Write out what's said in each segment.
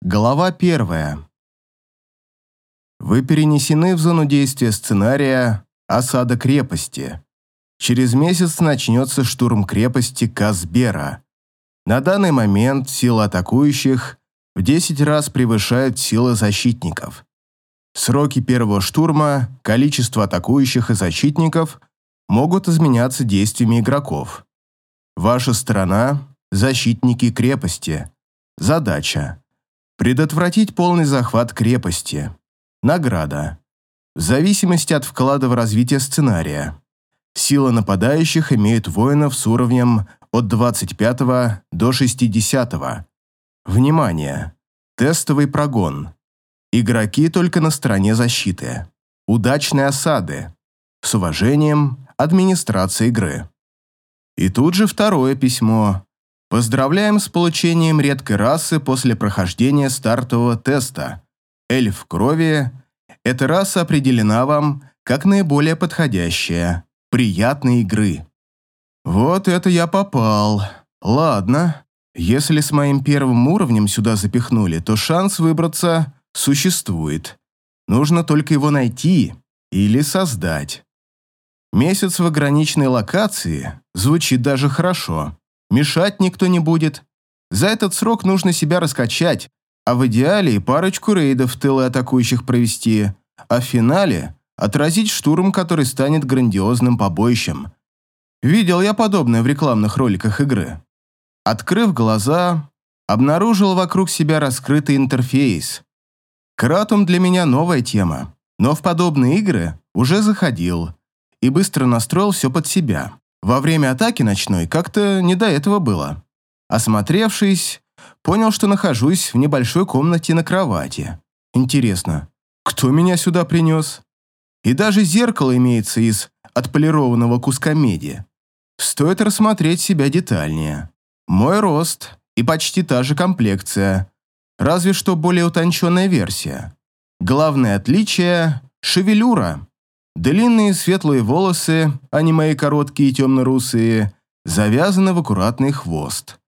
Глава первая. Вы перенесены в зону действия сценария «Осада крепости». Через месяц начнется штурм крепости Казбера. На данный момент силы атакующих в 10 раз превышают силы защитников. Сроки первого штурма, количество атакующих и защитников могут изменяться действиями игроков. Ваша сторона – защитники крепости. Задача Предотвратить полный захват крепости. Награда. В зависимости от вклада в развитие сценария. Сила нападающих имеют воинов с уровнем от 25 до 60. Внимание! Тестовый прогон. Игроки только на стороне защиты. Удачные осады. С уважением, администрация игры. И тут же второе письмо, Поздравляем с получением редкой расы после прохождения стартового теста. Эльф крови. Эта раса определена вам как наиболее подходящая. Приятной игры. Вот это я попал. Ладно. Если с моим первым уровнем сюда запихнули, то шанс выбраться существует. Нужно только его найти или создать. Месяц в ограниченной локации звучит даже хорошо. Мешать никто не будет. За этот срок нужно себя раскачать, а в идеале и парочку рейдов в тылы атакующих провести, а в финале отразить штурм, который станет грандиозным побоищем. Видел я подобное в рекламных роликах игры. Открыв глаза, обнаружил вокруг себя раскрытый интерфейс. Кратум для меня новая тема, но в подобные игры уже заходил и быстро настроил все под себя. Во время атаки ночной как-то не до этого было. Осмотревшись, понял, что нахожусь в небольшой комнате на кровати. Интересно, кто меня сюда принес? И даже зеркало имеется из отполированного куска меди. Стоит рассмотреть себя детальнее. Мой рост и почти та же комплекция, разве что более утонченная версия. Главное отличие – шевелюра. Длинные светлые волосы, а не мои короткие темно-русые, завязаны в аккуратный хвост.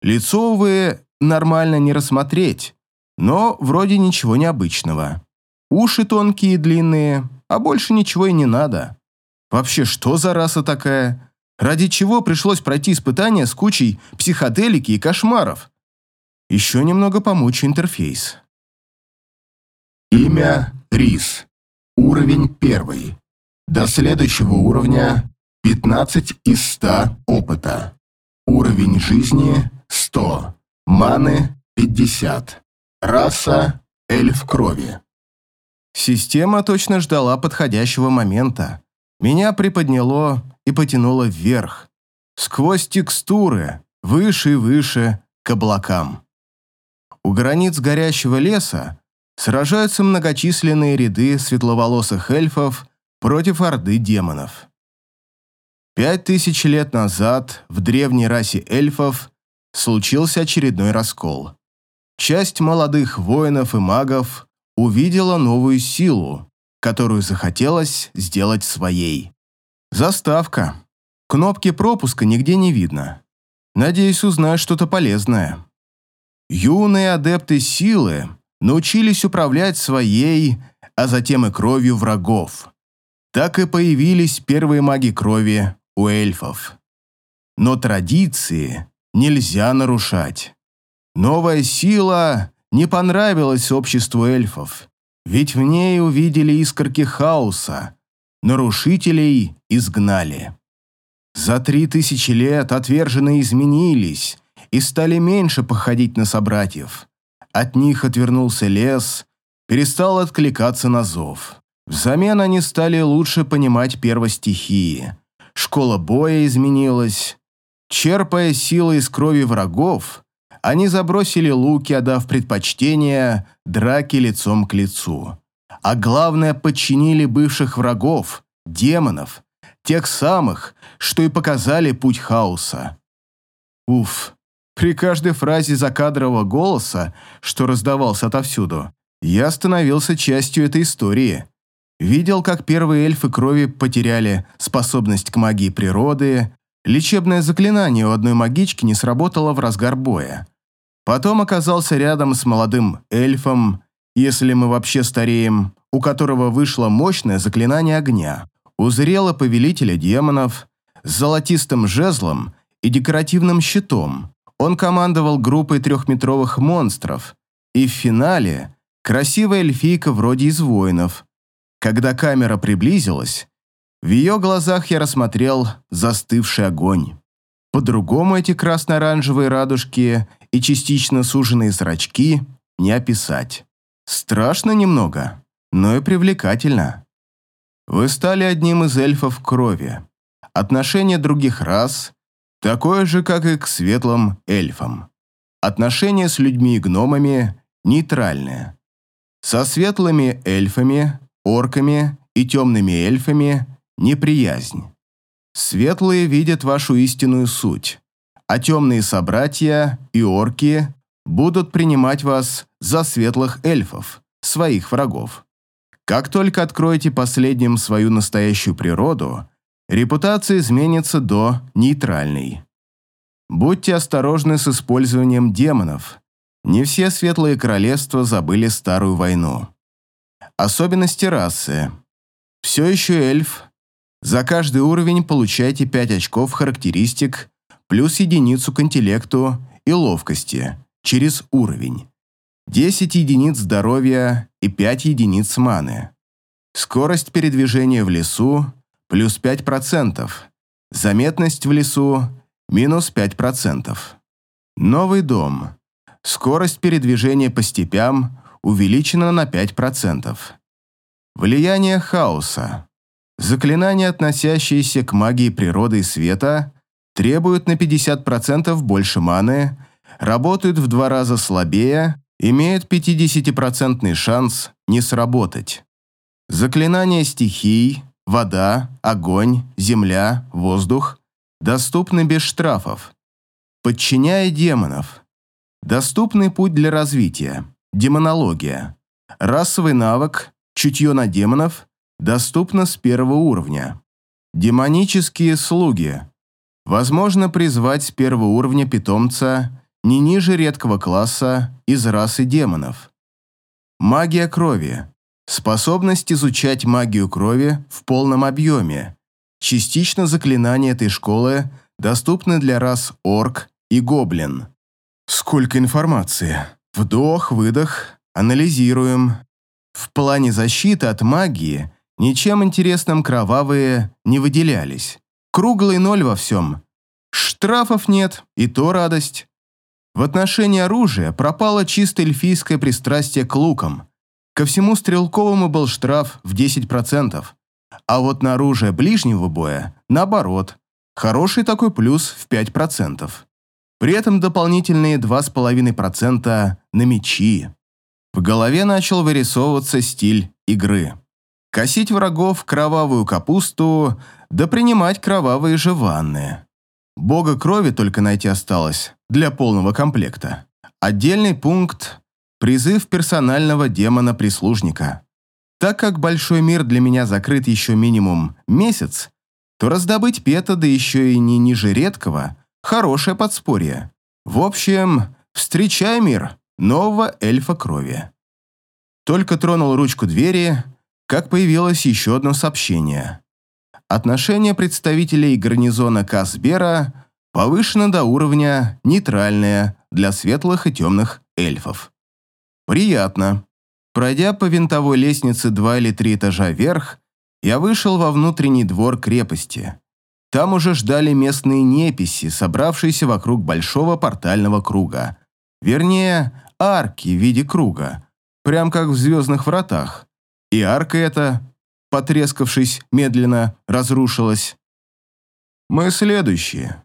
Лицо, увы, нормально не рассмотреть, но вроде ничего необычного. Уши тонкие и длинные, а больше ничего и не надо. Вообще, что за раса такая? Ради чего пришлось пройти испытания с кучей психоделики и кошмаров? Еще немного помучу интерфейс. Имя Рис. Уровень первый. До следующего уровня 15 из 100 опыта. Уровень жизни 100. Маны 50. Раса эльф крови. Система точно ждала подходящего момента. Меня приподняло и потянуло вверх. Сквозь текстуры, выше и выше, к облакам. У границ горящего леса сражаются многочисленные ряды светловолосых эльфов против орды демонов. Пять тысяч лет назад в древней расе эльфов случился очередной раскол. Часть молодых воинов и магов увидела новую силу, которую захотелось сделать своей. Заставка. Кнопки пропуска нигде не видно. Надеюсь, узнаю что-то полезное. Юные адепты силы научились управлять своей, а затем и кровью врагов. Так и появились первые маги крови у эльфов. Но традиции нельзя нарушать. Новая сила не понравилась обществу эльфов, ведь в ней увидели искорки хаоса, нарушителей изгнали. За три тысячи лет отверженные изменились и стали меньше походить на собратьев. От них отвернулся лес, перестал откликаться на зов. Взамен они стали лучше понимать первостихии. Школа боя изменилась. Черпая силы из крови врагов, они забросили луки, отдав предпочтение драке лицом к лицу. А главное, подчинили бывших врагов, демонов, тех самых, что и показали путь хаоса. Уф, при каждой фразе закадрового голоса, что раздавался отовсюду, я становился частью этой истории. Видел, как первые эльфы крови потеряли способность к магии природы, лечебное заклинание у одной магички не сработало в разгар боя. Потом оказался рядом с молодым эльфом, если мы вообще стареем, у которого вышло мощное заклинание огня. Узрела повелителя демонов с золотистым жезлом и декоративным щитом. Он командовал группой трехметровых монстров. И в финале красивая эльфийка вроде из воинов. Когда камера приблизилась, в ее глазах я рассмотрел застывший огонь. По-другому эти красно-оранжевые радужки и частично суженные зрачки не описать. Страшно немного, но и привлекательно. Вы стали одним из эльфов крови. Отношение других рас такое же, как и к светлым эльфам. Отношения с людьми и гномами нейтральные. Со светлыми эльфами, орками и темными эльфами неприязнь. Светлые видят вашу истинную суть, а темные собратья и орки будут принимать вас за светлых эльфов, своих врагов. Как только откроете последним свою настоящую природу, репутация изменится до нейтральной. Будьте осторожны с использованием демонов. Не все светлые королевства забыли старую войну. Особенности расы. Все еще эльф. За каждый уровень получаете 5 очков характеристик плюс единицу к интеллекту и ловкости через уровень. 10 единиц здоровья и 5 единиц маны. Скорость передвижения в лесу плюс 5%. Заметность в лесу минус 5%. Новый дом. Скорость передвижения по степям увеличена на 5%. Влияние хаоса. Заклинания, относящиеся к магии природы и света, требуют на 50% больше маны, работают в два раза слабее имеют 50% шанс не сработать. Заклинания стихий, вода, огонь, земля, воздух доступны без штрафов. Подчиняя демонов. Доступный путь для развития. Демонология. Расовый навык, чутье на демонов, доступно с первого уровня. Демонические слуги. Возможно призвать с первого уровня питомца не ниже редкого класса из расы демонов. Магия крови. Способность изучать магию крови в полном объеме. Частично заклинания этой школы доступны для рас орк и гоблин. Сколько информации. Вдох, выдох, анализируем. В плане защиты от магии ничем интересным кровавые не выделялись. Круглый ноль во всем. Штрафов нет, и то радость. В отношении оружия пропало чисто эльфийское пристрастие к лукам. Ко всему стрелковому был штраф в 10%. А вот на оружие ближнего боя, наоборот, хороший такой плюс в 5%. При этом дополнительные 2,5% на мечи. В голове начал вырисовываться стиль игры. Косить врагов кровавую капусту, да принимать кровавые же ванны. Бога крови только найти осталось для полного комплекта. Отдельный пункт – призыв персонального демона-прислужника. Так как большой мир для меня закрыт еще минимум месяц, то раздобыть пета, да еще и не ниже редкого – хорошее подспорье. В общем, встречай мир нового эльфа крови. Только тронул ручку двери, как появилось еще одно сообщение. Отношение представителей гарнизона Касбера повышено до уровня нейтральное для светлых и темных эльфов. Приятно. Пройдя по винтовой лестнице два или три этажа вверх, я вышел во внутренний двор крепости. Там уже ждали местные неписи, собравшиеся вокруг большого портального круга. Вернее, арки в виде круга, прям как в «Звездных вратах». И арка эта потрескавшись, медленно разрушилась. Мы следующие.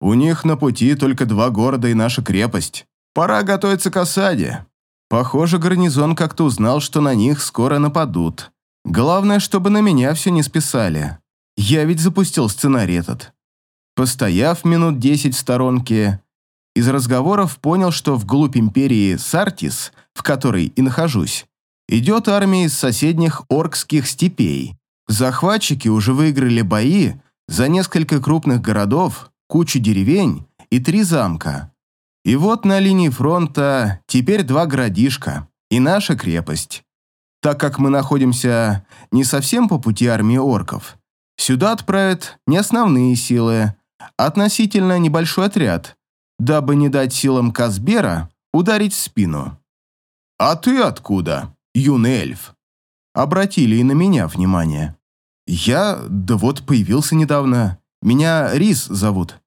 У них на пути только два города и наша крепость. Пора готовиться к осаде. Похоже, гарнизон как-то узнал, что на них скоро нападут. Главное, чтобы на меня все не списали. Я ведь запустил сценарий этот. Постояв минут десять в сторонке, из разговоров понял, что вглубь империи Сартис, в которой и нахожусь, идет армия из соседних оркских степей. Захватчики уже выиграли бои за несколько крупных городов, кучу деревень и три замка. И вот на линии фронта теперь два городишка и наша крепость. Так как мы находимся не совсем по пути армии орков, сюда отправят не основные силы, а относительно небольшой отряд, дабы не дать силам Казбера ударить в спину. «А ты откуда, юный эльф?» Обратили и на меня внимание. «Я, да вот, появился недавно. Меня Рис зовут».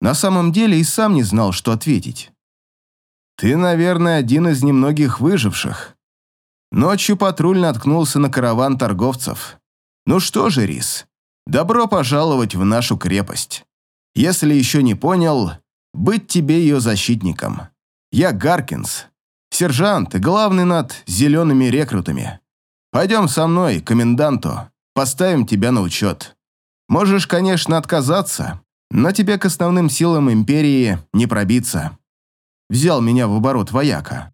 На самом деле и сам не знал, что ответить. «Ты, наверное, один из немногих выживших». Ночью патруль наткнулся на караван торговцев. «Ну что же, Рис, добро пожаловать в нашу крепость. Если еще не понял, быть тебе ее защитником. Я Гаркинс, сержант и главный над зелеными рекрутами. Пойдем со мной, коменданту, поставим тебя на учет. Можешь, конечно, отказаться, но тебе к основным силам империи не пробиться. Взял меня в оборот вояка.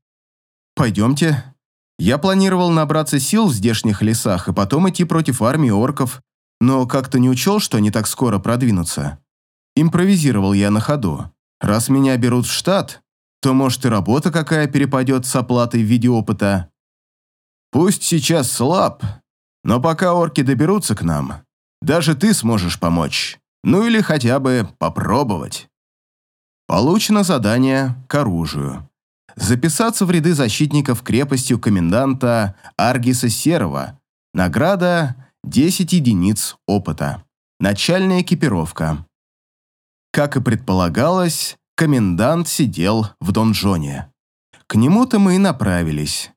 Пойдемте. Я планировал набраться сил в здешних лесах и потом идти против армии орков, но как-то не учел, что они так скоро продвинутся. Импровизировал я на ходу. Раз меня берут в штат, то, может, и работа какая перепадет с оплатой в виде опыта. Пусть сейчас слаб, но пока орки доберутся к нам, даже ты сможешь помочь. Ну или хотя бы попробовать. Получено задание к оружию. Записаться в ряды защитников крепостью коменданта Аргиса Серова. Награда 10 единиц опыта. Начальная экипировка. Как и предполагалось, комендант сидел в донжоне. К нему-то мы и направились.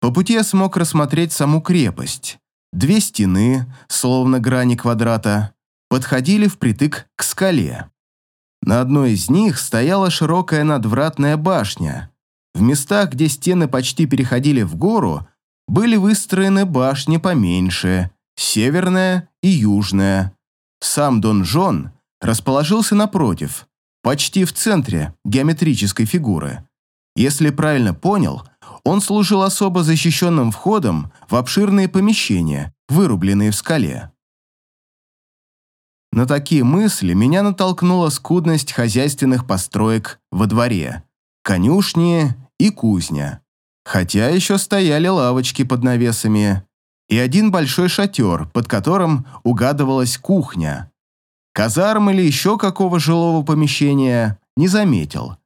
По пути я смог рассмотреть саму крепость. Две стены, словно грани квадрата, подходили впритык к скале. На одной из них стояла широкая надвратная башня. В местах, где стены почти переходили в гору, были выстроены башни поменьше, северная и южная. Сам донжон расположился напротив, почти в центре геометрической фигуры. Если правильно понял, он служил особо защищенным входом в обширные помещения, вырубленные в скале. На такие мысли меня натолкнула скудность хозяйственных построек во дворе, конюшни и кузня. Хотя еще стояли лавочки под навесами и один большой шатер, под которым угадывалась кухня. Казарм или еще какого жилого помещения не заметил.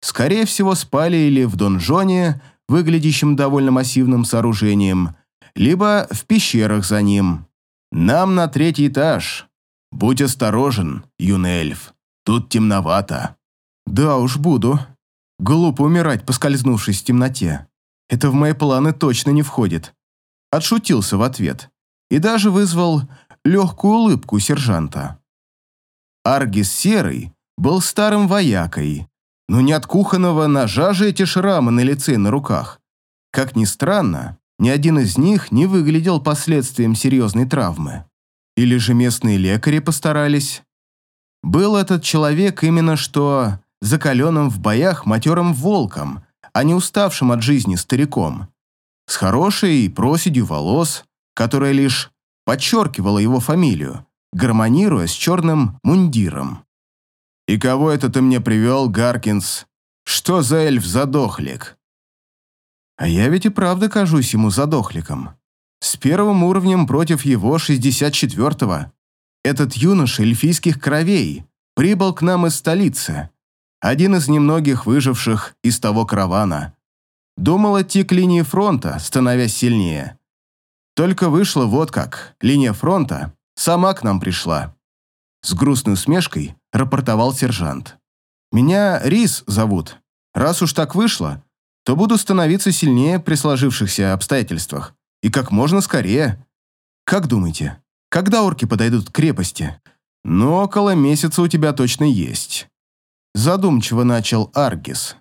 Скорее всего, спали или в донжоне, выглядящем довольно массивным сооружением, либо в пещерах за ним. Нам на третий этаж. Будь осторожен, юный эльф. Тут темновато. Да уж буду. Глупо умирать, поскользнувшись в темноте. Это в мои планы точно не входит. Отшутился в ответ. И даже вызвал легкую улыбку сержанта. Аргис Серый был старым воякой, но не от кухонного ножа же эти шрамы на лице и на руках. Как ни странно, ни один из них не выглядел последствием серьезной травмы. Или же местные лекари постарались? Был этот человек именно что закаленным в боях матерым волком, а не уставшим от жизни стариком. С хорошей проседью волос, которая лишь подчеркивала его фамилию, гармонируя с черным мундиром. «И кого это ты мне привел, Гаркинс? Что за эльф-задохлик?» А я ведь и правда кажусь ему задохликом. С первым уровнем против его 64-го. Этот юноша эльфийских кровей прибыл к нам из столицы. Один из немногих выживших из того каравана. Думал идти к линии фронта, становясь сильнее. Только вышло вот как. Линия фронта сама к нам пришла. С грустной усмешкой рапортовал сержант. «Меня Рис зовут. Раз уж так вышло, то буду становиться сильнее при сложившихся обстоятельствах. И как можно скорее. Как думаете, когда орки подойдут к крепости? Ну, около месяца у тебя точно есть. Задумчиво начал Аргис.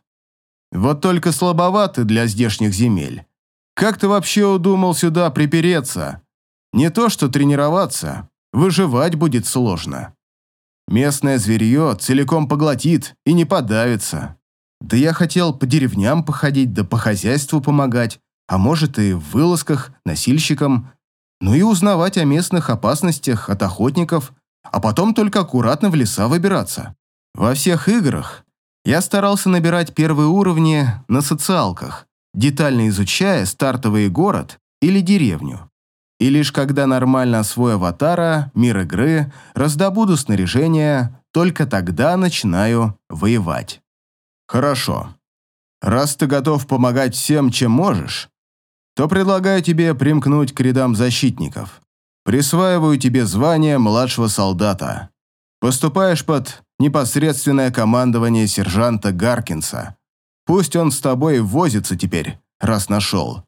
Вот только слабоваты для здешних земель. Как ты вообще удумал сюда припереться? Не то что тренироваться, выживать будет сложно. Местное зверье целиком поглотит и не подавится. Да я хотел по деревням походить, да по хозяйству помогать, а может и в вылазках носильщикам, ну и узнавать о местных опасностях от охотников, а потом только аккуратно в леса выбираться. Во всех играх Я старался набирать первые уровни на социалках, детально изучая стартовый город или деревню. И лишь когда нормально освою аватара, мир игры, раздобуду снаряжение, только тогда начинаю воевать. Хорошо. Раз ты готов помогать всем, чем можешь, то предлагаю тебе примкнуть к рядам защитников. Присваиваю тебе звание младшего солдата. Поступаешь под непосредственное командование сержанта Гаркинса. Пусть он с тобой возится теперь, раз нашел.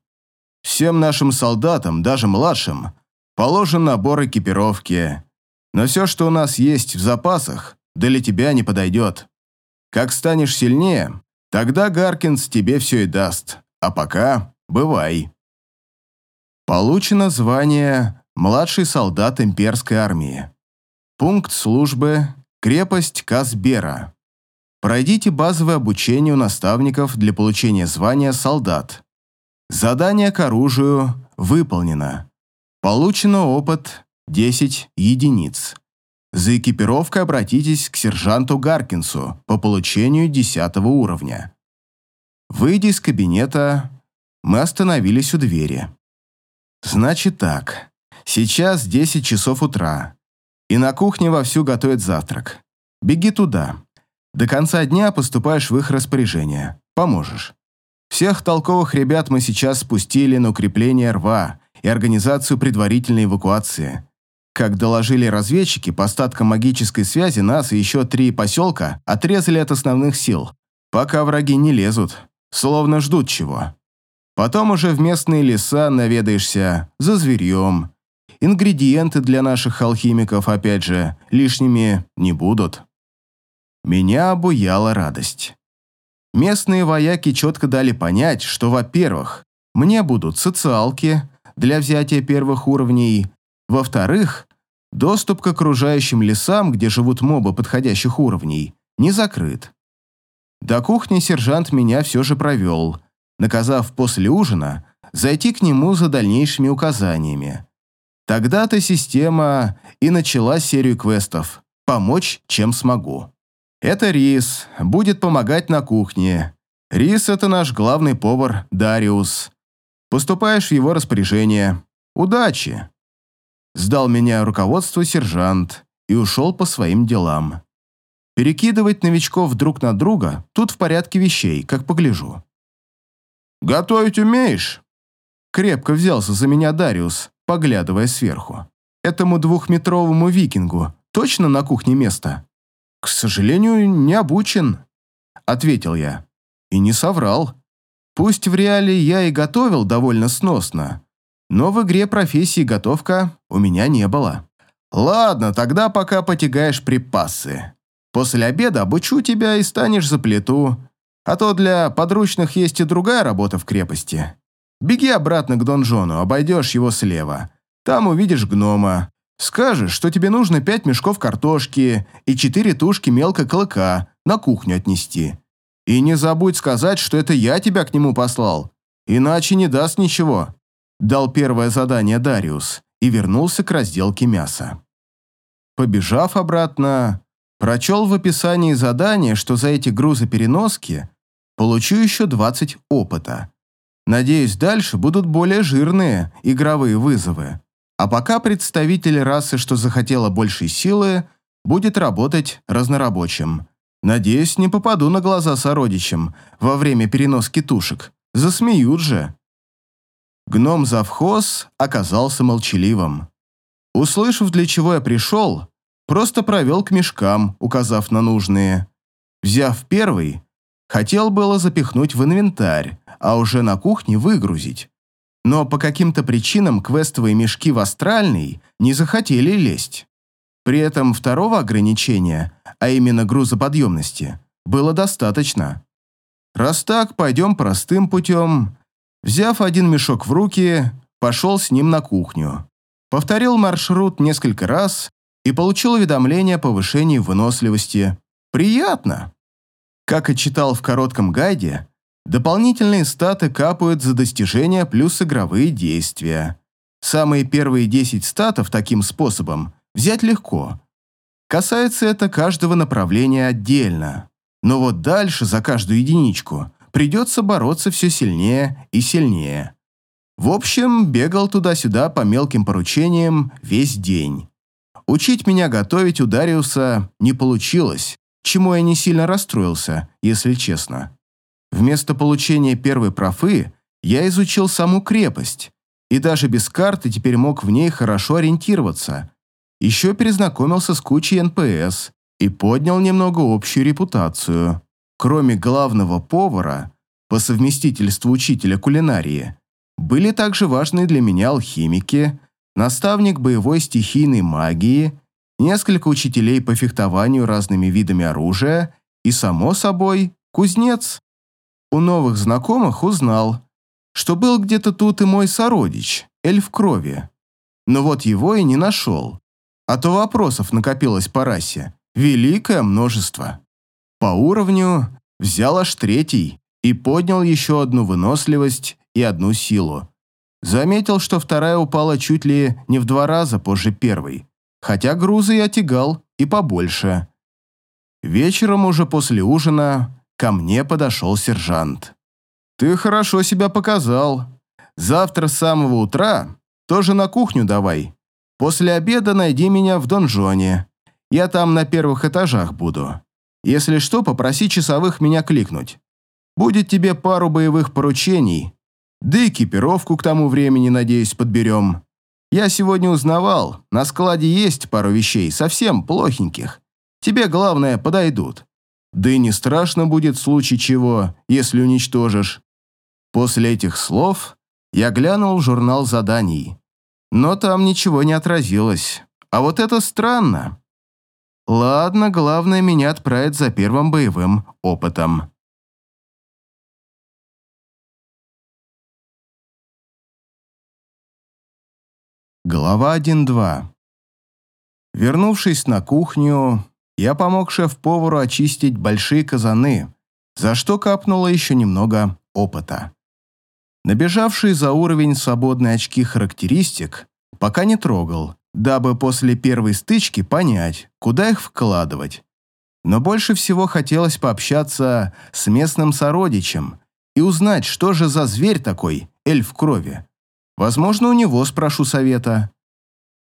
Всем нашим солдатам, даже младшим, положен набор экипировки. Но все, что у нас есть в запасах, для тебя не подойдет. Как станешь сильнее, тогда Гаркинс тебе все и даст. А пока бывай. Получено звание «Младший солдат имперской армии». Пункт службы «Крепость Казбера». Пройдите базовое обучение у наставников для получения звания «Солдат». Задание к оружию выполнено. Получено опыт 10 единиц. За экипировкой обратитесь к сержанту Гаркинсу по получению 10 уровня. Выйдя из кабинета, мы остановились у двери. Значит так, сейчас 10 часов утра, и на кухне вовсю готовят завтрак. Беги туда. До конца дня поступаешь в их распоряжение. Поможешь. Всех толковых ребят мы сейчас спустили на укрепление рва и организацию предварительной эвакуации. Как доложили разведчики, по остаткам магической связи нас и еще три поселка отрезали от основных сил, пока враги не лезут, словно ждут чего. Потом уже в местные леса наведаешься за зверьем. Ингредиенты для наших алхимиков, опять же, лишними не будут. Меня обуяла радость. Местные вояки четко дали понять, что, во-первых, мне будут социалки для взятия первых уровней, во-вторых, доступ к окружающим лесам, где живут мобы подходящих уровней, не закрыт. До кухни сержант меня все же провел, наказав после ужина зайти к нему за дальнейшими указаниями. Тогда-то система и начала серию квестов «Помочь, чем смогу». Это Рис, будет помогать на кухне. Рис – это наш главный повар Дариус. Поступаешь в его распоряжение. Удачи!» Сдал меня руководство сержант и ушел по своим делам. Перекидывать новичков друг на друга тут в порядке вещей, как погляжу. «Готовить умеешь?» Крепко взялся за меня Дариус, поглядывая сверху. «Этому двухметровому викингу точно на кухне место?» «К сожалению, не обучен», — ответил я. И не соврал. Пусть в реале я и готовил довольно сносно, но в игре профессии готовка у меня не было. «Ладно, тогда пока потягаешь припасы. После обеда обучу тебя и станешь за плиту, а то для подручных есть и другая работа в крепости. Беги обратно к донжону, обойдешь его слева. Там увидишь гнома. Скажешь, что тебе нужно пять мешков картошки и четыре тушки мелкой клыка на кухню отнести. И не забудь сказать, что это я тебя к нему послал, иначе не даст ничего. Дал первое задание Дариус и вернулся к разделке мяса. Побежав обратно, прочел в описании задания, что за эти грузопереноски получу еще 20 опыта. Надеюсь, дальше будут более жирные игровые вызовы. А пока представитель расы, что захотела большей силы, будет работать разнорабочим. Надеюсь, не попаду на глаза сородичам во время переноски тушек. Засмеют же. Гном-завхоз оказался молчаливым. Услышав, для чего я пришел, просто провел к мешкам, указав на нужные. Взяв первый, хотел было запихнуть в инвентарь, а уже на кухне выгрузить но по каким-то причинам квестовые мешки в астральный не захотели лезть. При этом второго ограничения, а именно грузоподъемности, было достаточно. Раз так, пойдем простым путем. Взяв один мешок в руки, пошел с ним на кухню. Повторил маршрут несколько раз и получил уведомление о повышении выносливости. Приятно. Как и читал в коротком гайде, Дополнительные статы капают за достижения плюс игровые действия. Самые первые 10 статов таким способом взять легко. Касается это каждого направления отдельно. Но вот дальше за каждую единичку придется бороться все сильнее и сильнее. В общем, бегал туда-сюда по мелким поручениям весь день. Учить меня готовить у Дариуса не получилось, чему я не сильно расстроился, если честно. Вместо получения первой профы я изучил саму крепость, и даже без карты теперь мог в ней хорошо ориентироваться. Еще перезнакомился с кучей НПС и поднял немного общую репутацию. Кроме главного повара, по совместительству учителя кулинарии, были также важны для меня алхимики, наставник боевой стихийной магии, несколько учителей по фехтованию разными видами оружия и, само собой, кузнец. У новых знакомых узнал, что был где-то тут и мой сородич, эльф крови. Но вот его и не нашел. А то вопросов накопилось по расе. Великое множество. По уровню взял аж третий и поднял еще одну выносливость и одну силу. Заметил, что вторая упала чуть ли не в два раза позже первой, хотя грузы я тягал и побольше. Вечером уже после ужина ко мне подошел сержант. «Ты хорошо себя показал. Завтра с самого утра тоже на кухню давай. После обеда найди меня в донжоне. Я там на первых этажах буду. Если что, попроси часовых меня кликнуть. Будет тебе пару боевых поручений, да экипировку к тому времени, надеюсь, подберем. Я сегодня узнавал, на складе есть пару вещей, совсем плохеньких. Тебе, главное, подойдут. Да и не страшно будет в случае чего, если уничтожишь. После этих слов я глянул в журнал заданий. Но там ничего не отразилось. А вот это странно. Ладно, главное, меня отправят за первым боевым опытом. Глава 1.2 Вернувшись на кухню, я помог шеф-повару очистить большие казаны, за что капнуло еще немного опыта. Набежавшие за уровень свободные очки характеристик пока не трогал, дабы после первой стычки понять, куда их вкладывать. Но больше всего хотелось пообщаться с местным сородичем и узнать, что же за зверь такой, эльф крови. Возможно, у него спрошу совета.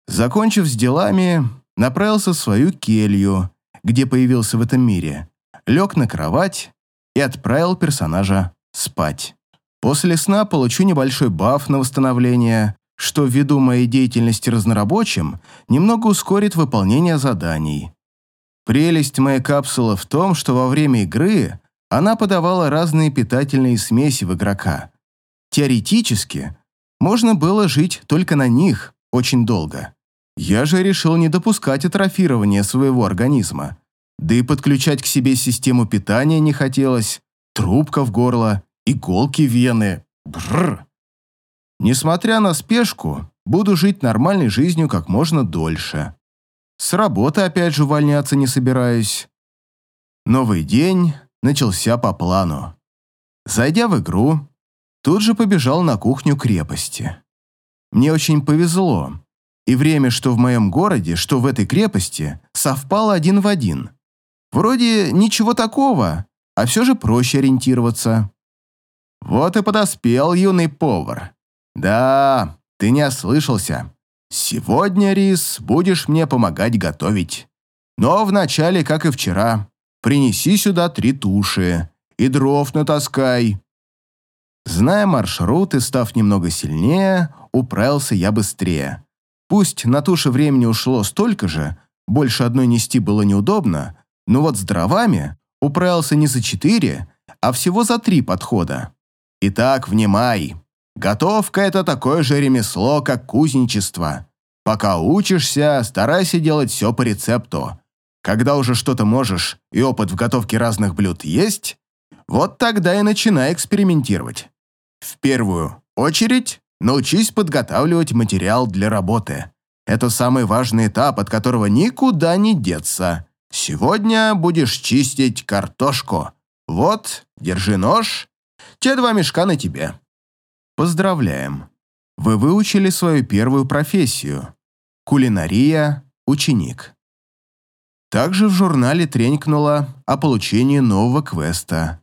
Закончив с делами, направился в свою келью, где появился в этом мире, лег на кровать и отправил персонажа спать. После сна получу небольшой баф на восстановление, что ввиду моей деятельности разнорабочим немного ускорит выполнение заданий. Прелесть моей капсулы в том, что во время игры она подавала разные питательные смеси в игрока. Теоретически, можно было жить только на них очень долго. Я же решил не допускать атрофирования своего организма. Да и подключать к себе систему питания не хотелось. Трубка в горло, иголки в вены. Бррр. Несмотря на спешку, буду жить нормальной жизнью как можно дольше. С работы опять же увольняться не собираюсь. Новый день начался по плану. Зайдя в игру, тут же побежал на кухню крепости. Мне очень повезло, и время, что в моем городе, что в этой крепости, совпало один в один. Вроде ничего такого, а все же проще ориентироваться. Вот и подоспел юный повар. Да, ты не ослышался. Сегодня, Рис, будешь мне помогать готовить. Но вначале, как и вчера, принеси сюда три туши и дров натаскай. Зная маршрут и став немного сильнее, управился я быстрее. Пусть на туши времени ушло столько же, больше одной нести было неудобно, но вот с дровами управился не за четыре, а всего за три подхода. Итак, внимай. Готовка – это такое же ремесло, как кузнечество. Пока учишься, старайся делать все по рецепту. Когда уже что-то можешь и опыт в готовке разных блюд есть, вот тогда и начинай экспериментировать. В первую очередь научись подготавливать материал для работы. Это самый важный этап, от которого никуда не деться. Сегодня будешь чистить картошку. Вот, держи нож. Те два мешка на тебе. Поздравляем. Вы выучили свою первую профессию. Кулинария, ученик. Также в журнале тренькнуло о получении нового квеста.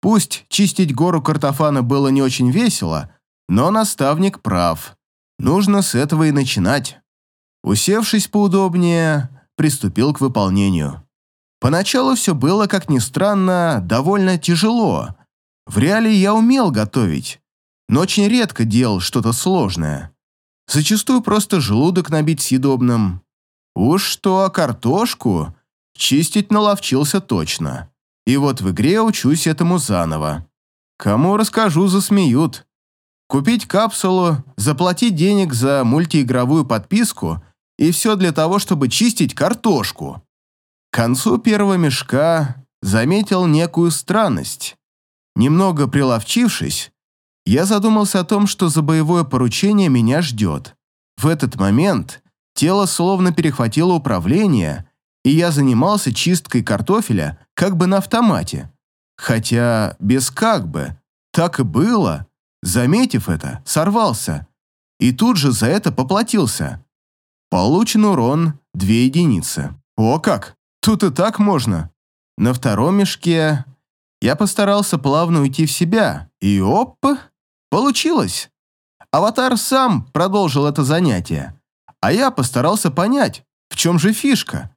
Пусть чистить гору картофана было не очень весело, но наставник прав. Нужно с этого и начинать. Усевшись поудобнее, приступил к выполнению. Поначалу все было, как ни странно, довольно тяжело. В реале я умел готовить, но очень редко делал что-то сложное. Зачастую просто желудок набить съедобным. Уж что, картошку чистить наловчился точно. И вот в игре учусь этому заново. Кому расскажу, засмеют. Купить капсулу, заплатить денег за мультиигровую подписку и все для того, чтобы чистить картошку. К концу первого мешка заметил некую странность. Немного приловчившись, я задумался о том, что за боевое поручение меня ждет. В этот момент тело словно перехватило управление, и я занимался чисткой картофеля как бы на автомате. Хотя без как бы. Так и было. Заметив это, сорвался. И тут же за это поплатился. Получен урон – две единицы. О как! Тут и так можно. На втором мешке я постарался плавно уйти в себя, и оп, Получилось. Аватар сам продолжил это занятие, а я постарался понять, в чем же фишка.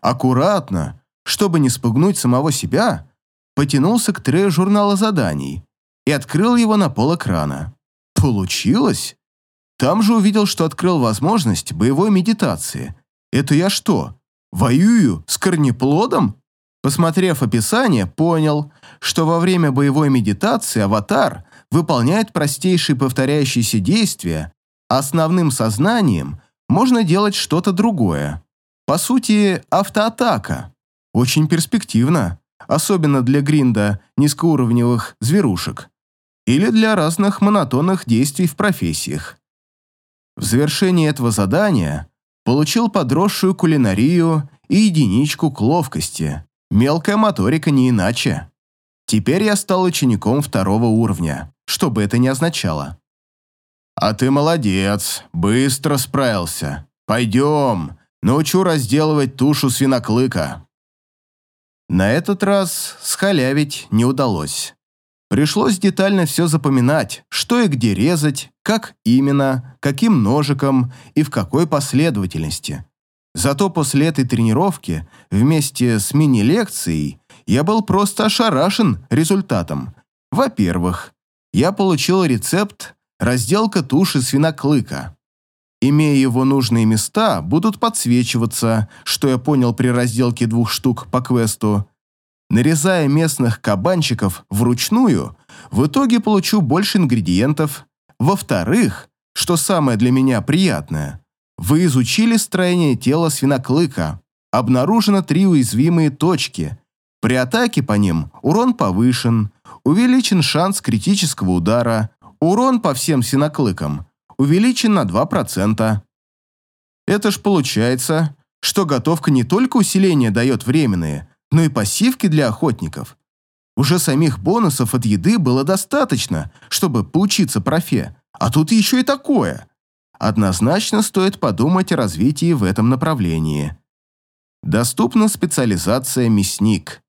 Аккуратно, чтобы не спугнуть самого себя, потянулся к трею журнала заданий и открыл его на пол экрана. Получилось? Там же увидел, что открыл возможность боевой медитации. Это я что, воюю с корнеплодом? Посмотрев описание, понял, что во время боевой медитации аватар выполняет простейшие повторяющиеся действия, а основным сознанием можно делать что-то другое. По сути, автоатака. Очень перспективно, особенно для гринда низкоуровневых зверушек или для разных монотонных действий в профессиях. В завершении этого задания получил подросшую кулинарию и единичку к ловкости. Мелкая моторика не иначе. Теперь я стал учеником второго уровня что бы это ни означало. «А ты молодец, быстро справился. Пойдем, научу разделывать тушу свиноклыка». На этот раз схалявить не удалось. Пришлось детально все запоминать, что и где резать, как именно, каким ножиком и в какой последовательности. Зато после этой тренировки, вместе с мини-лекцией, я был просто ошарашен результатом. Во-первых, я получил рецепт разделка туши свиноклыка. Имея его нужные места, будут подсвечиваться, что я понял при разделке двух штук по квесту. Нарезая местных кабанчиков вручную, в итоге получу больше ингредиентов. Во-вторых, что самое для меня приятное, вы изучили строение тела свиноклыка. Обнаружено три уязвимые точки. При атаке по ним урон повышен, увеличен шанс критического удара, урон по всем синоклыкам увеличен на 2%. Это ж получается, что готовка не только усиление дает временные, но и пассивки для охотников. Уже самих бонусов от еды было достаточно, чтобы поучиться профе, а тут еще и такое. Однозначно стоит подумать о развитии в этом направлении. Доступна специализация «Мясник»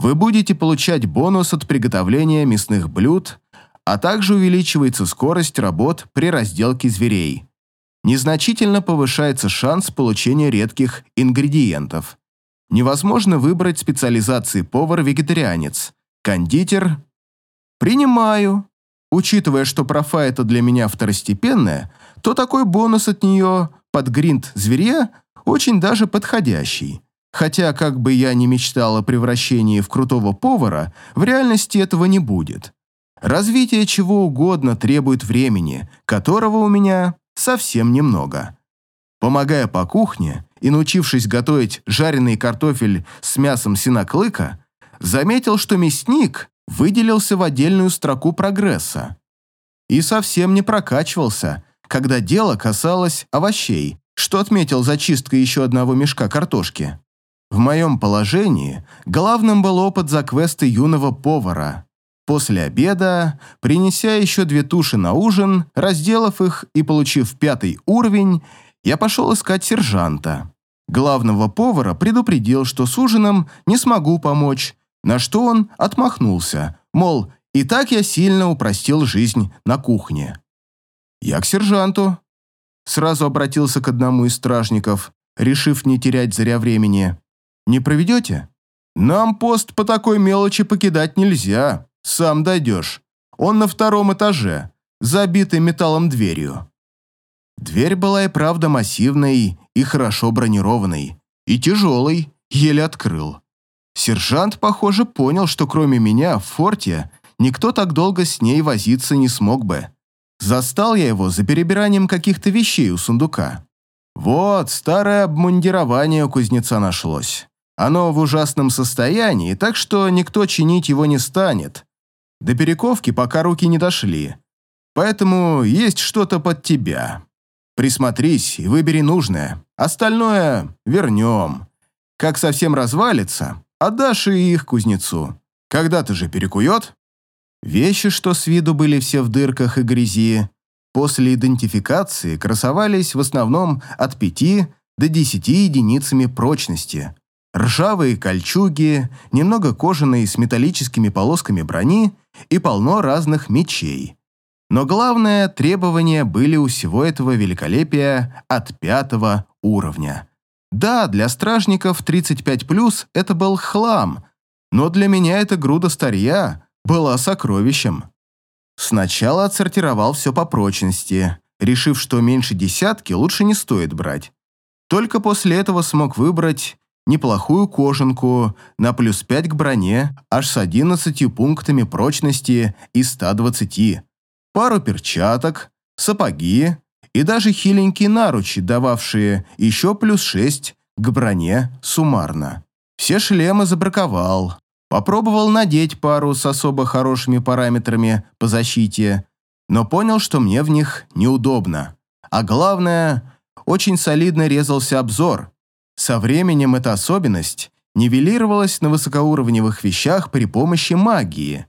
вы будете получать бонус от приготовления мясных блюд, а также увеличивается скорость работ при разделке зверей. Незначительно повышается шанс получения редких ингредиентов. Невозможно выбрать специализации повар-вегетарианец, кондитер. Принимаю. Учитывая, что профа это для меня второстепенная, то такой бонус от нее под гринд зверя очень даже подходящий. Хотя, как бы я ни мечтал о превращении в крутого повара, в реальности этого не будет. Развитие чего угодно требует времени, которого у меня совсем немного. Помогая по кухне и научившись готовить жареный картофель с мясом синоклыка, заметил, что мясник выделился в отдельную строку прогресса. И совсем не прокачивался, когда дело касалось овощей, что отметил зачисткой еще одного мешка картошки. В моем положении главным был опыт за квесты юного повара. После обеда, принеся еще две туши на ужин, разделав их и получив пятый уровень, я пошел искать сержанта. Главного повара предупредил, что с ужином не смогу помочь, на что он отмахнулся, мол, и так я сильно упростил жизнь на кухне. Я к сержанту. Сразу обратился к одному из стражников, решив не терять зря времени. «Не проведете?» «Нам пост по такой мелочи покидать нельзя, сам дойдешь. Он на втором этаже, забитый металлом дверью». Дверь была и правда массивной и хорошо бронированной, и тяжелой, еле открыл. Сержант, похоже, понял, что кроме меня в форте никто так долго с ней возиться не смог бы. Застал я его за перебиранием каких-то вещей у сундука. Вот, старое обмундирование у кузнеца нашлось. Оно в ужасном состоянии, так что никто чинить его не станет. До перековки пока руки не дошли. Поэтому есть что-то под тебя. Присмотрись и выбери нужное. Остальное вернем. Как совсем развалится, отдашь и их кузнецу. Когда-то же перекует. Вещи, что с виду были все в дырках и грязи, после идентификации красовались в основном от 5 до 10 единицами прочности. Ржавые кольчуги, немного кожаные с металлическими полосками брони и полно разных мечей. Но главное, требования были у всего этого великолепия от пятого уровня. Да, для стражников 35+, это был хлам, но для меня это груда старья, была сокровищем. Сначала отсортировал все по прочности, решив, что меньше десятки лучше не стоит брать. Только после этого смог выбрать неплохую кожанку на плюс 5 к броне аж с 11 пунктами прочности из 120, пару перчаток, сапоги и даже хиленькие наручи, дававшие еще плюс 6 к броне суммарно. Все шлемы забраковал, Попробовал надеть пару с особо хорошими параметрами по защите, но понял, что мне в них неудобно. А главное, очень солидно резался обзор. Со временем эта особенность нивелировалась на высокоуровневых вещах при помощи магии.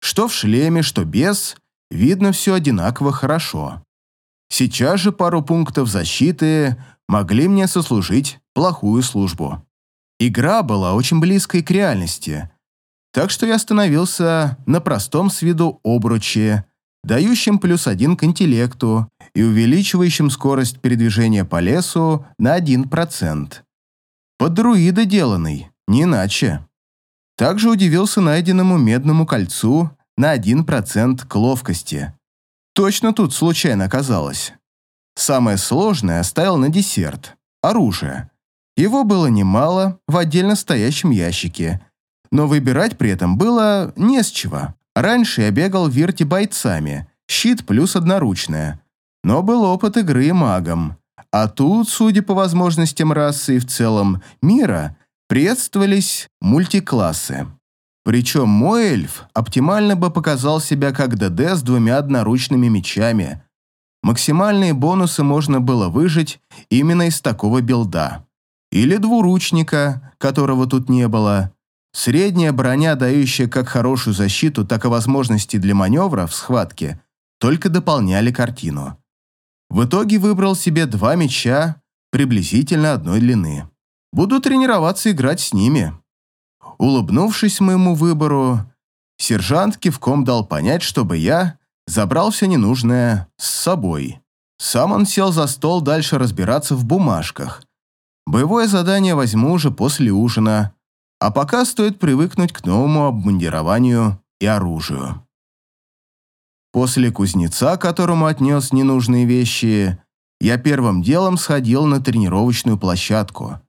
Что в шлеме, что без, видно все одинаково хорошо. Сейчас же пару пунктов защиты могли мне сослужить плохую службу. Игра была очень близкой к реальности, так что я остановился на простом с виду обруче, дающем плюс один к интеллекту и увеличивающем скорость передвижения по лесу на 1%. Под друида деланный, не иначе. Также удивился найденному медному кольцу на 1% к ловкости. Точно тут случайно оказалось. Самое сложное оставил на десерт – оружие. Его было немало в отдельно стоящем ящике – но выбирать при этом было не с чего. Раньше я бегал в вирте бойцами, щит плюс одноручная, но был опыт игры магом. А тут, судя по возможностям расы и в целом мира, приветствовались мультиклассы. Причем мой эльф оптимально бы показал себя как ДД с двумя одноручными мечами. Максимальные бонусы можно было выжить именно из такого билда. Или двуручника, которого тут не было. Средняя броня, дающая как хорошую защиту, так и возможности для маневра в схватке, только дополняли картину. В итоге выбрал себе два меча приблизительно одной длины. Буду тренироваться играть с ними. Улыбнувшись моему выбору, сержант кивком дал понять, чтобы я забрал все ненужное с собой. Сам он сел за стол дальше разбираться в бумажках. Боевое задание возьму уже после ужина, а пока стоит привыкнуть к новому обмундированию и оружию. После кузнеца, которому отнес ненужные вещи, я первым делом сходил на тренировочную площадку.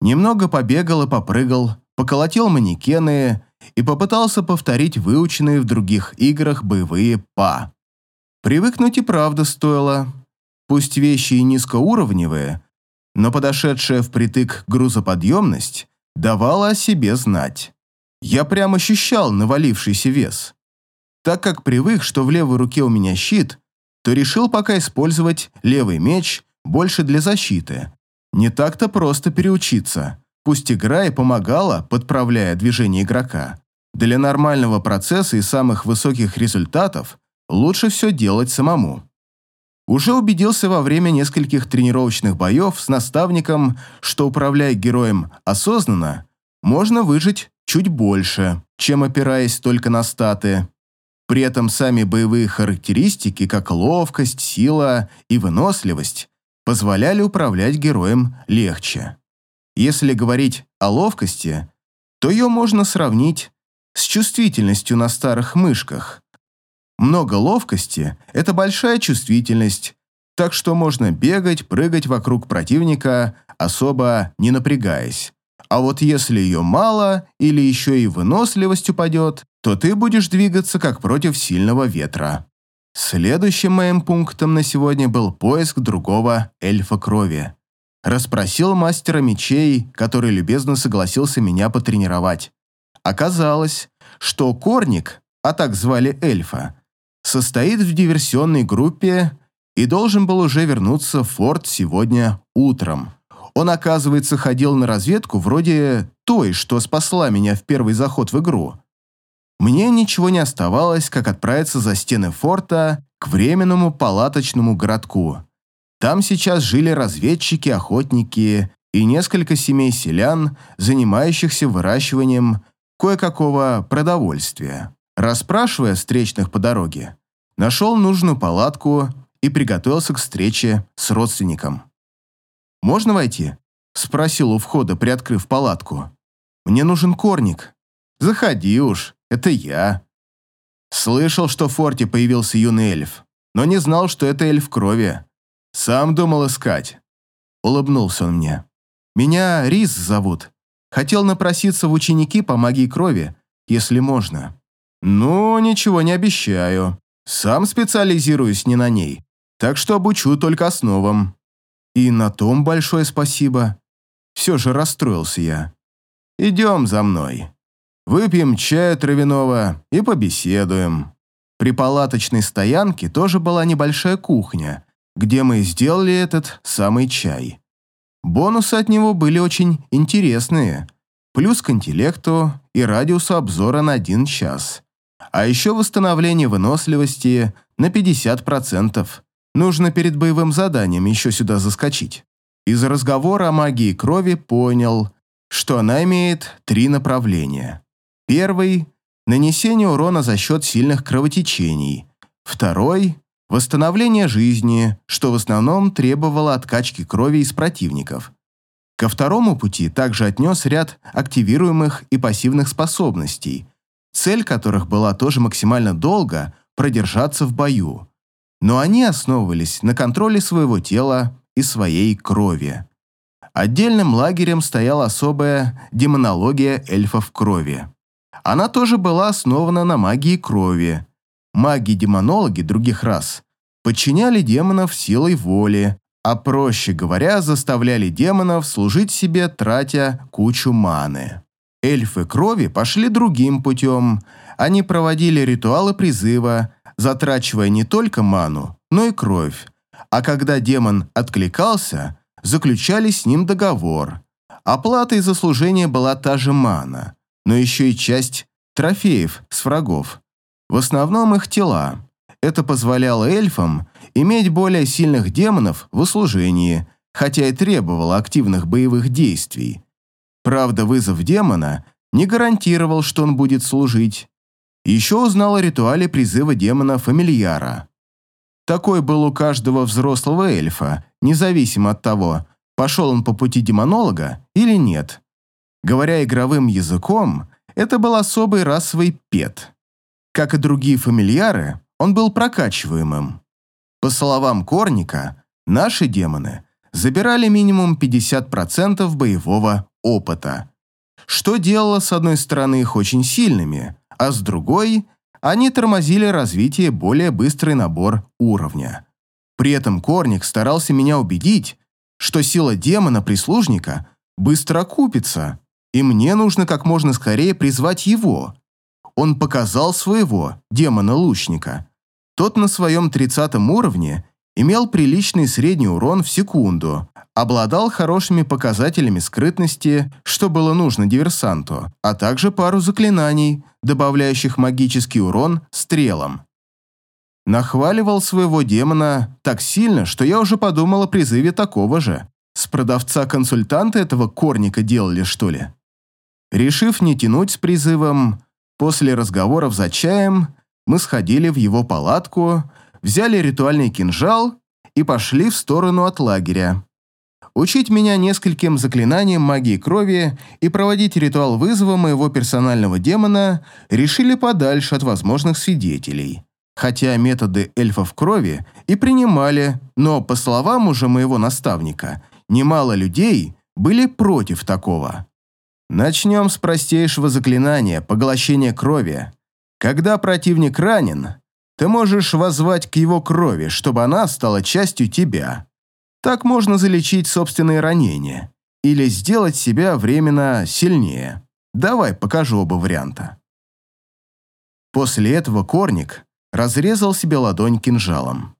Немного побегал и попрыгал, поколотил манекены и попытался повторить выученные в других играх боевые па. Привыкнуть и правда стоило. Пусть вещи и низкоуровневые, но подошедшая впритык грузоподъемность давала о себе знать. Я прям ощущал навалившийся вес. Так как привык, что в левой руке у меня щит, то решил пока использовать левый меч больше для защиты. Не так-то просто переучиться, пусть игра и помогала, подправляя движение игрока. Для нормального процесса и самых высоких результатов лучше все делать самому. Уже убедился во время нескольких тренировочных боев с наставником, что, управляя героем осознанно, можно выжить чуть больше, чем опираясь только на статы. При этом сами боевые характеристики, как ловкость, сила и выносливость, позволяли управлять героем легче. Если говорить о ловкости, то ее можно сравнить с чувствительностью на старых мышках. Много ловкости – это большая чувствительность, так что можно бегать, прыгать вокруг противника, особо не напрягаясь. А вот если ее мало или еще и выносливость упадет, то ты будешь двигаться как против сильного ветра. Следующим моим пунктом на сегодня был поиск другого эльфа крови. Расспросил мастера мечей, который любезно согласился меня потренировать. Оказалось, что Корник, а так звали эльфа, состоит в диверсионной группе и должен был уже вернуться в форт сегодня утром. Он, оказывается, ходил на разведку вроде той, что спасла меня в первый заход в игру. Мне ничего не оставалось, как отправиться за стены форта к временному палаточному городку. Там сейчас жили разведчики, охотники и несколько семей селян, занимающихся выращиванием кое-какого продовольствия. Расспрашивая встречных по дороге, нашел нужную палатку и приготовился к встрече с родственником. «Можно войти?» – спросил у входа, приоткрыв палатку. «Мне нужен корник». «Заходи уж», это я. Слышал, что в форте появился юный эльф, но не знал, что это эльф крови. Сам думал искать. Улыбнулся он мне. Меня Рис зовут. Хотел напроситься в ученики по магии крови, если можно. Ну, ничего не обещаю. Сам специализируюсь не на ней, так что обучу только основам. И на том большое спасибо. Все же расстроился я. Идем за мной. Выпьем чая травяного и побеседуем. При палаточной стоянке тоже была небольшая кухня, где мы сделали этот самый чай. Бонусы от него были очень интересные. Плюс к интеллекту и радиусу обзора на один час. А еще восстановление выносливости на 50%. Нужно перед боевым заданием еще сюда заскочить. Из разговора о магии крови понял, что она имеет три направления. Первый – нанесение урона за счет сильных кровотечений. Второй – восстановление жизни, что в основном требовало откачки крови из противников. Ко второму пути также отнес ряд активируемых и пассивных способностей, цель которых была тоже максимально долго продержаться в бою. Но они основывались на контроле своего тела и своей крови. Отдельным лагерем стояла особая демонология эльфов крови. Она тоже была основана на магии крови. Маги-демонологи других рас подчиняли демонов силой воли, а проще говоря, заставляли демонов служить себе, тратя кучу маны. Эльфы крови пошли другим путем. Они проводили ритуалы призыва, затрачивая не только ману, но и кровь. А когда демон откликался, заключали с ним договор. Оплатой за служение была та же мана но еще и часть трофеев с врагов. В основном их тела. Это позволяло эльфам иметь более сильных демонов в услужении, хотя и требовало активных боевых действий. Правда, вызов демона не гарантировал, что он будет служить. Еще узнал о ритуале призыва демона фамильяра. Такой был у каждого взрослого эльфа, независимо от того, пошел он по пути демонолога или нет. Говоря игровым языком, это был особый расовый пет. Как и другие фамильяры, он был прокачиваемым. По словам Корника, наши демоны забирали минимум 50% боевого опыта, что делало с одной стороны их очень сильными, а с другой они тормозили развитие более быстрый набор уровня. При этом Корник старался меня убедить, что сила демона-прислужника быстро окупится, и мне нужно как можно скорее призвать его. Он показал своего, демона-лучника. Тот на своем 30 уровне имел приличный средний урон в секунду, обладал хорошими показателями скрытности, что было нужно диверсанту, а также пару заклинаний, добавляющих магический урон стрелам. Нахваливал своего демона так сильно, что я уже подумал о призыве такого же. С продавца-консультанта этого корника делали, что ли? Решив не тянуть с призывом, после разговоров за чаем мы сходили в его палатку, взяли ритуальный кинжал и пошли в сторону от лагеря. Учить меня нескольким заклинаниям магии крови и проводить ритуал вызова моего персонального демона решили подальше от возможных свидетелей хотя методы эльфов крови и принимали, но, по словам уже моего наставника, немало людей были против такого. Начнем с простейшего заклинания поглощения крови. Когда противник ранен, ты можешь воззвать к его крови, чтобы она стала частью тебя. Так можно залечить собственные ранения или сделать себя временно сильнее. Давай покажу оба варианта. После этого Корник разрезал себе ладонь кинжалом.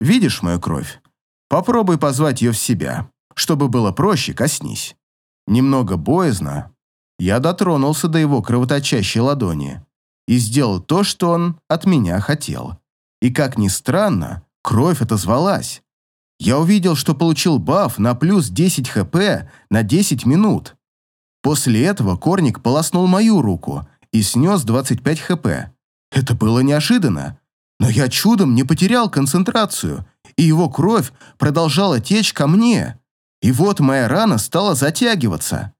«Видишь мою кровь? Попробуй позвать ее в себя. Чтобы было проще, коснись». Немного боязно, я дотронулся до его кровоточащей ладони и сделал то, что он от меня хотел. И, как ни странно, кровь отозвалась. Я увидел, что получил баф на плюс 10 хп на 10 минут. После этого Корник полоснул мою руку и снес 25 хп. Это было неожиданно, но я чудом не потерял концентрацию, и его кровь продолжала течь ко мне. И вот моя рана стала затягиваться.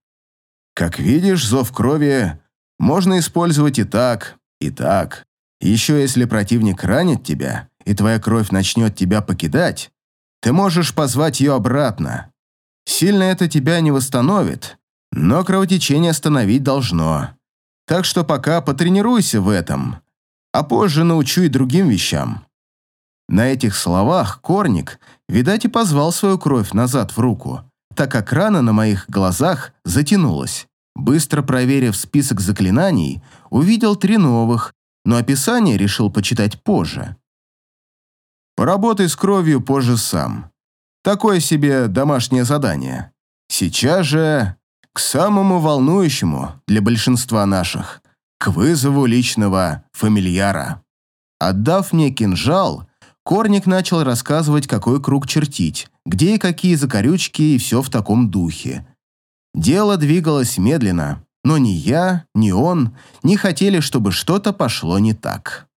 Как видишь, зов крови можно использовать и так, и так. Еще если противник ранит тебя, и твоя кровь начнет тебя покидать, ты можешь позвать ее обратно. Сильно это тебя не восстановит, но кровотечение остановить должно. Так что пока потренируйся в этом, а позже научу и другим вещам». На этих словах Корник, видать, и позвал свою кровь назад в руку, так как рана на моих глазах затянулась. Быстро проверив список заклинаний, увидел три новых, но описание решил почитать позже. Поработай с кровью позже сам. Такое себе домашнее задание. Сейчас же к самому волнующему для большинства наших к вызову личного фамильяра. Отдав мне кинжал, Корник начал рассказывать, какой круг чертить, где и какие закорючки и все в таком духе. Дело двигалось медленно, но ни я, ни он не хотели, чтобы что-то пошло не так.